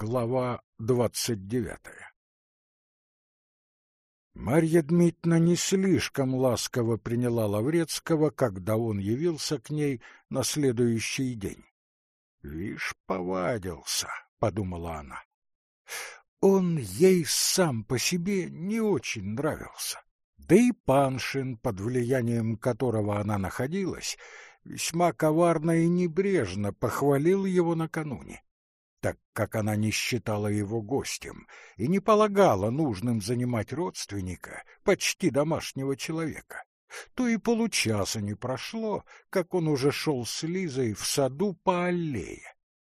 Глава двадцать девятая Марья Дмитриевна не слишком ласково приняла Лаврецкого, когда он явился к ней на следующий день. «Вишь, повадился», — подумала она. Он ей сам по себе не очень нравился. Да и Паншин, под влиянием которого она находилась, весьма коварно и небрежно похвалил его накануне так как она не считала его гостем и не полагала нужным занимать родственника, почти домашнего человека, то и получаса не прошло, как он уже шел с Лизой в саду по аллее.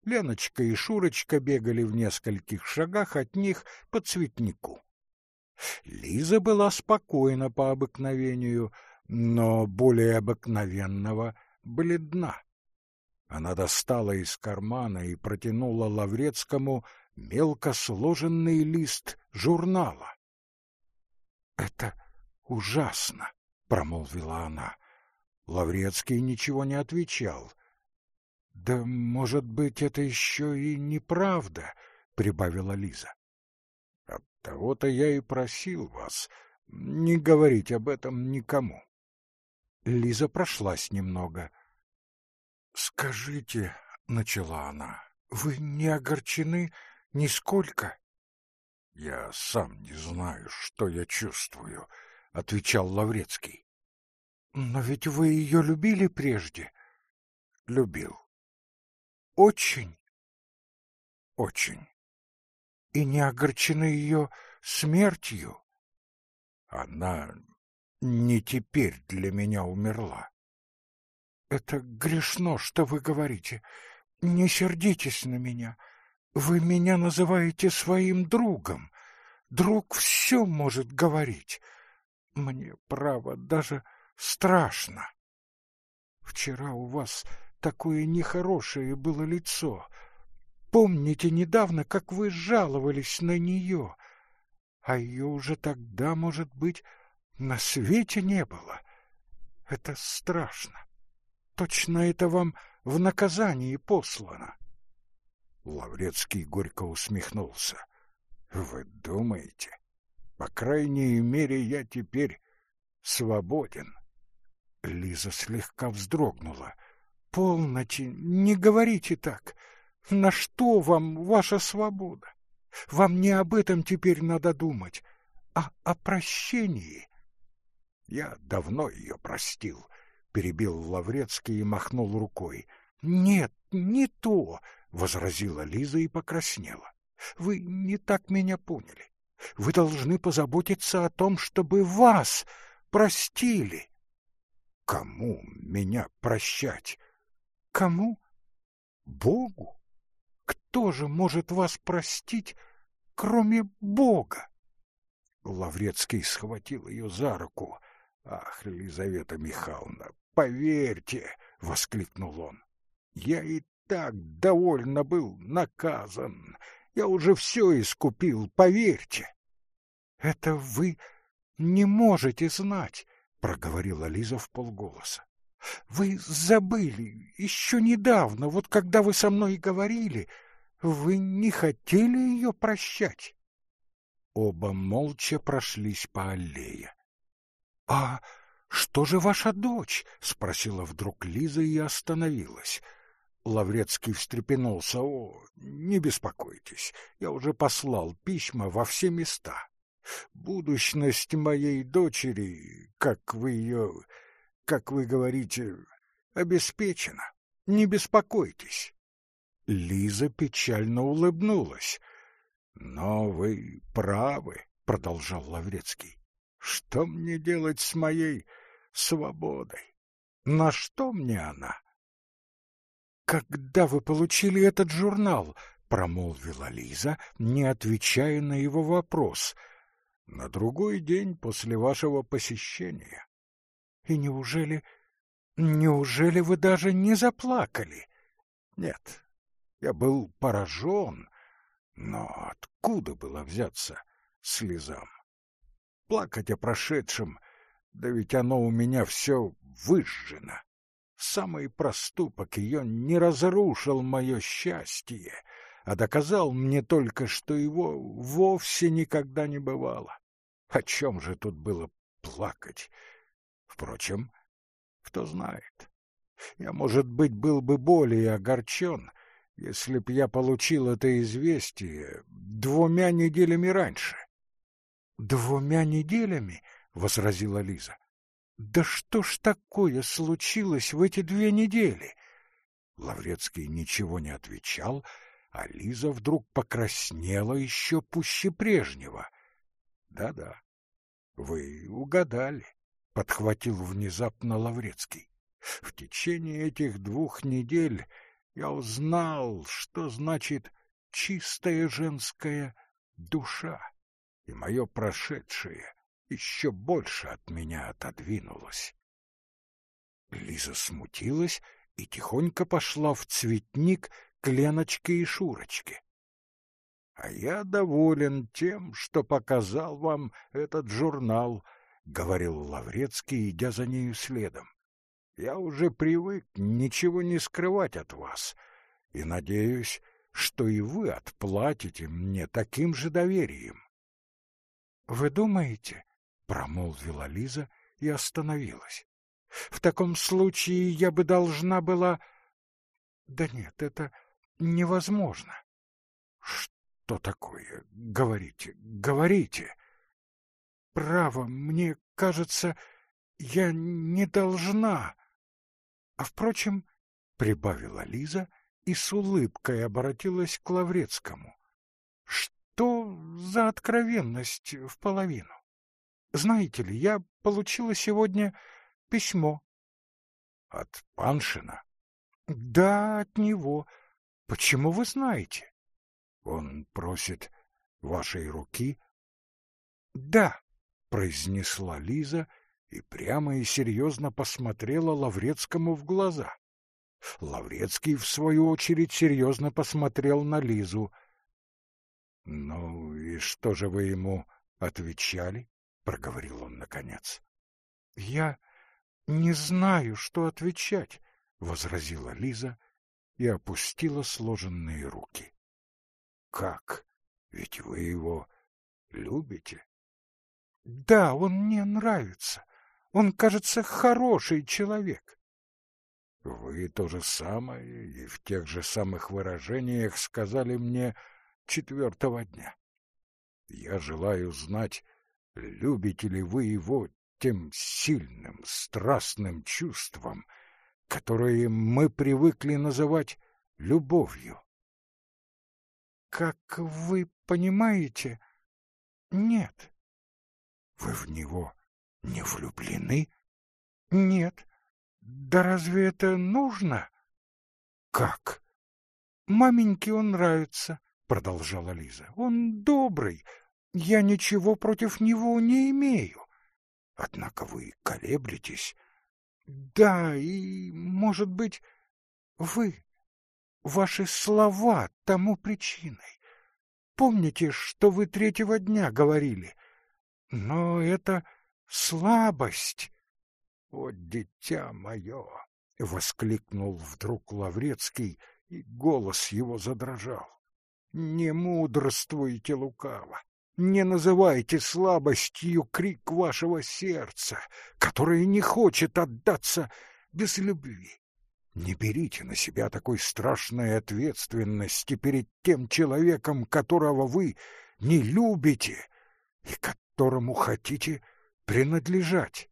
Леночка и Шурочка бегали в нескольких шагах от них по цветнику. Лиза была спокойна по обыкновению, но более обыкновенного бледна. Она достала из кармана и протянула Лаврецкому мелко сложенный лист журнала. — Это ужасно, — промолвила она. Лаврецкий ничего не отвечал. — Да, может быть, это еще и неправда, — прибавила Лиза. — Оттого-то я и просил вас не говорить об этом никому. Лиза прошлась немного —— Скажите, — начала она, — вы не огорчены нисколько? — Я сам не знаю, что я чувствую, — отвечал Лаврецкий. — Но ведь вы ее любили прежде? — Любил. — Очень? — Очень. — И не огорчены ее смертью? — Она не теперь для меня умерла. Это грешно, что вы говорите. Не сердитесь на меня. Вы меня называете своим другом. Друг все может говорить. Мне, право, даже страшно. Вчера у вас такое нехорошее было лицо. Помните недавно, как вы жаловались на нее? А ее уже тогда, может быть, на свете не было. Это страшно. Точно это вам в наказании послано. Лаврецкий горько усмехнулся. Вы думаете? По крайней мере, я теперь свободен. Лиза слегка вздрогнула. Полноте, не говорите так. На что вам ваша свобода? Вам не об этом теперь надо думать, а о прощении. Я давно ее простил, перебил Лаврецкий и махнул рукой. Нет, не то, возразила Лиза и покраснела. Вы не так меня поняли. Вы должны позаботиться о том, чтобы вас простили. Кому меня прощать? Кому? Богу? Кто же может вас простить, кроме Бога? Лаврецкий схватил ее за руку. Ах, Лизавета Михайловна, поверьте, воскликнул он. Я и так довольно был наказан. Я уже все искупил, поверьте. Это вы не можете знать, проговорила Лиза в полголоса. Вы забыли еще недавно, вот когда вы со мной говорили, вы не хотели ее прощать. Оба молча прошлись по аллее. — А что же ваша дочь? — спросила вдруг Лиза и остановилась. Лаврецкий встрепенулся. — О, не беспокойтесь, я уже послал письма во все места. Будущность моей дочери, как вы ее, как вы говорите, обеспечена. Не беспокойтесь. Лиза печально улыбнулась. — Но вы правы, — продолжал Лаврецкий. Что мне делать с моей свободой? На что мне она? Когда вы получили этот журнал? промолвила Лиза, не отвечая на его вопрос. На другой день после вашего посещения. И неужели неужели вы даже не заплакали? Нет. Я был поражен, но откуда было взяться слезам? Плакать о прошедшем, да ведь оно у меня все выжжено. Самый проступок ее не разрушил мое счастье, а доказал мне только, что его вовсе никогда не бывало. О чем же тут было плакать? Впрочем, кто знает. Я, может быть, был бы более огорчен, если б я получил это известие двумя неделями раньше. — Двумя неделями? — возразила Лиза. — Да что ж такое случилось в эти две недели? Лаврецкий ничего не отвечал, а Лиза вдруг покраснела еще пуще прежнего. Да — Да-да, вы угадали, — подхватил внезапно Лаврецкий. В течение этих двух недель я узнал, что значит чистая женская душа, и мое прошедшее еще больше от меня отодвинулось. Лиза смутилась и тихонько пошла в цветник к Леночке и Шурочке. — А я доволен тем, что показал вам этот журнал, — говорил Лаврецкий, идя за нею следом. Я уже привык ничего не скрывать от вас, и надеюсь, что и вы отплатите мне таким же доверием. — Вы думаете? — промолвила Лиза и остановилась. — В таком случае я бы должна была... Да нет, это невозможно. — Что такое? Говорите, говорите. — Право, мне кажется, я не должна... А впрочем, — прибавила Лиза и с улыбкой обратилась к Лаврецкому. — Что за откровенность в половину? Знаете ли, я получила сегодня письмо. — От Паншина? — Да, от него. Почему вы знаете? — Он просит вашей руки? — Да, — произнесла Лиза, — и прямо и серьезно посмотрела Лаврецкому в глаза. Лаврецкий, в свою очередь, серьезно посмотрел на Лизу. — Ну и что же вы ему отвечали? — проговорил он наконец. — Я не знаю, что отвечать, — возразила Лиза и опустила сложенные руки. — Как? Ведь вы его любите? — Да, он мне нравится. Он, кажется, хороший человек. Вы то же самое и в тех же самых выражениях сказали мне четвертого дня. Я желаю знать, любите ли вы его тем сильным, страстным чувством, которое мы привыкли называть любовью. Как вы понимаете, нет. Вы в него не влюблены? Нет. Да разве это нужно? Как? Маменьке он нравится, продолжала Лиза. Он добрый. Я ничего против него не имею. Однако вы колеблетесь. Да, и, может быть, вы, ваши слова тому причиной. Помните, что вы третьего дня говорили? Но это слабость. — О, дитя мое! — воскликнул вдруг Лаврецкий, и голос его задрожал. — Не мудрствуйте лукаво, не называйте слабостью крик вашего сердца, которое не хочет отдаться без любви. Не берите на себя такой страшной ответственности перед тем человеком, которого вы не любите и которому хотите принадлежать.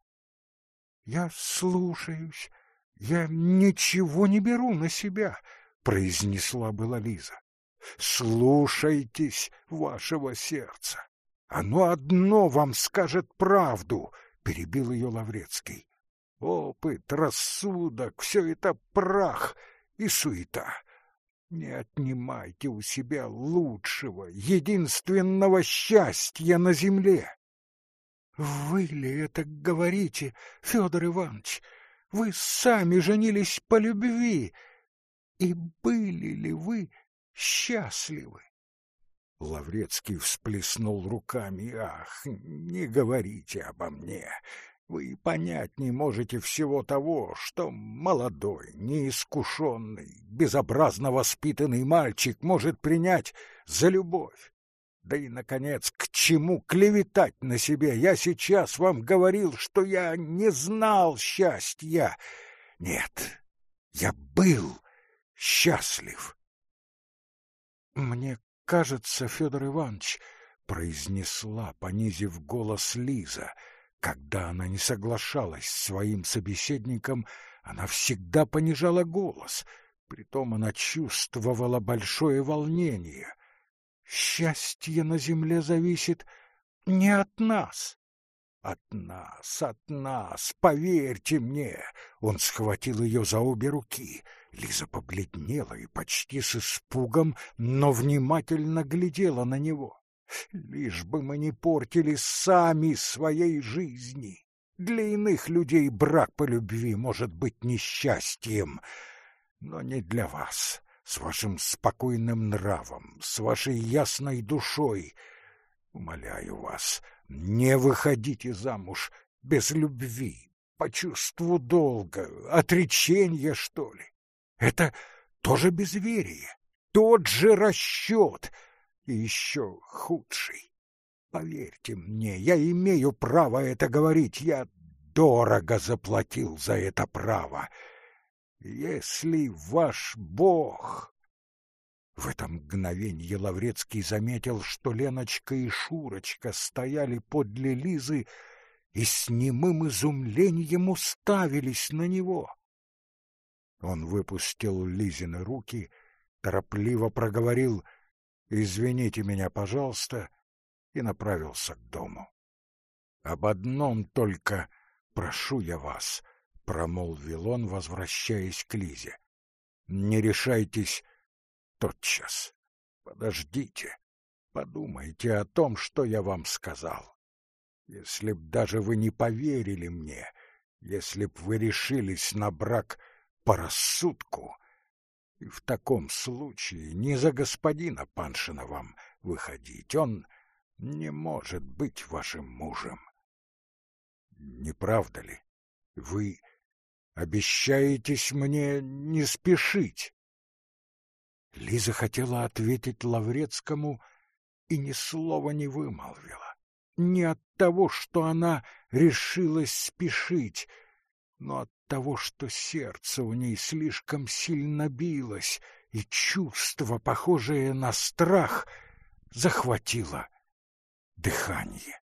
Я слушаюсь, я ничего не беру на себя, произнесла была Лиза. Слушайтесь вашего сердца. Оно одно вам скажет правду, перебил ее Лаврецкий. Опыт, рассудок — все это прах и суета. Не отнимайте у себя лучшего, единственного счастья на земле. Вы ли это говорите, Федор Иванович? Вы сами женились по любви. И были ли вы счастливы? Лаврецкий всплеснул руками. Ах, не говорите обо мне. Вы понять не можете всего того, что молодой, неискушенный, безобразно воспитанный мальчик может принять за любовь. Да и, наконец, к чему клеветать на себе? Я сейчас вам говорил, что я не знал счастья. Нет, я был счастлив. Мне кажется, Федор Иванович, произнесла, понизив голос Лиза, — когда она не соглашалась с своим собеседником, она всегда понижала голос, притом она чувствовала большое волнение. Счастье на земле зависит не от нас. От нас, от нас, поверьте мне. Он схватил ее за обе руки. Лиза побледнела и почти с испугом, но внимательно глядела на него. Лишь бы мы не портили сами своей жизни. Для иных людей брак по любви может быть несчастьем, но не для вас, с вашим спокойным нравом, с вашей ясной душой. Умоляю вас, не выходите замуж без любви, по чувству долга, отречения, что ли. Это тоже безверие, тот же расчет — и еще худший. Поверьте мне, я имею право это говорить, я дорого заплатил за это право. Если ваш Бог... В это мгновенье Лаврецкий заметил, что Леночка и Шурочка стояли подле Лизы и с немым изумлением уставились на него. Он выпустил Лизины руки, торопливо проговорил — извините меня, пожалуйста, и направился к дому. Об одном только прошу я вас, промолвил он, возвращаясь к Лизе. Не решайтесь тотчас. Подождите, подумайте о том, что я вам сказал. Если б даже вы не поверили мне, если б вы решились на брак по рассудку, и в таком случае не за господина Паншина вам выходить. Он не может быть вашим мужем. Не правда ли? Вы обещаетесь мне не спешить. Лиза хотела ответить Лаврецкому и ни слова не вымолвила. Не от того, что она решилась спешить, но от того, что сердце у ней слишком сильно билось, и чувство, похожее на страх, захватило дыхание.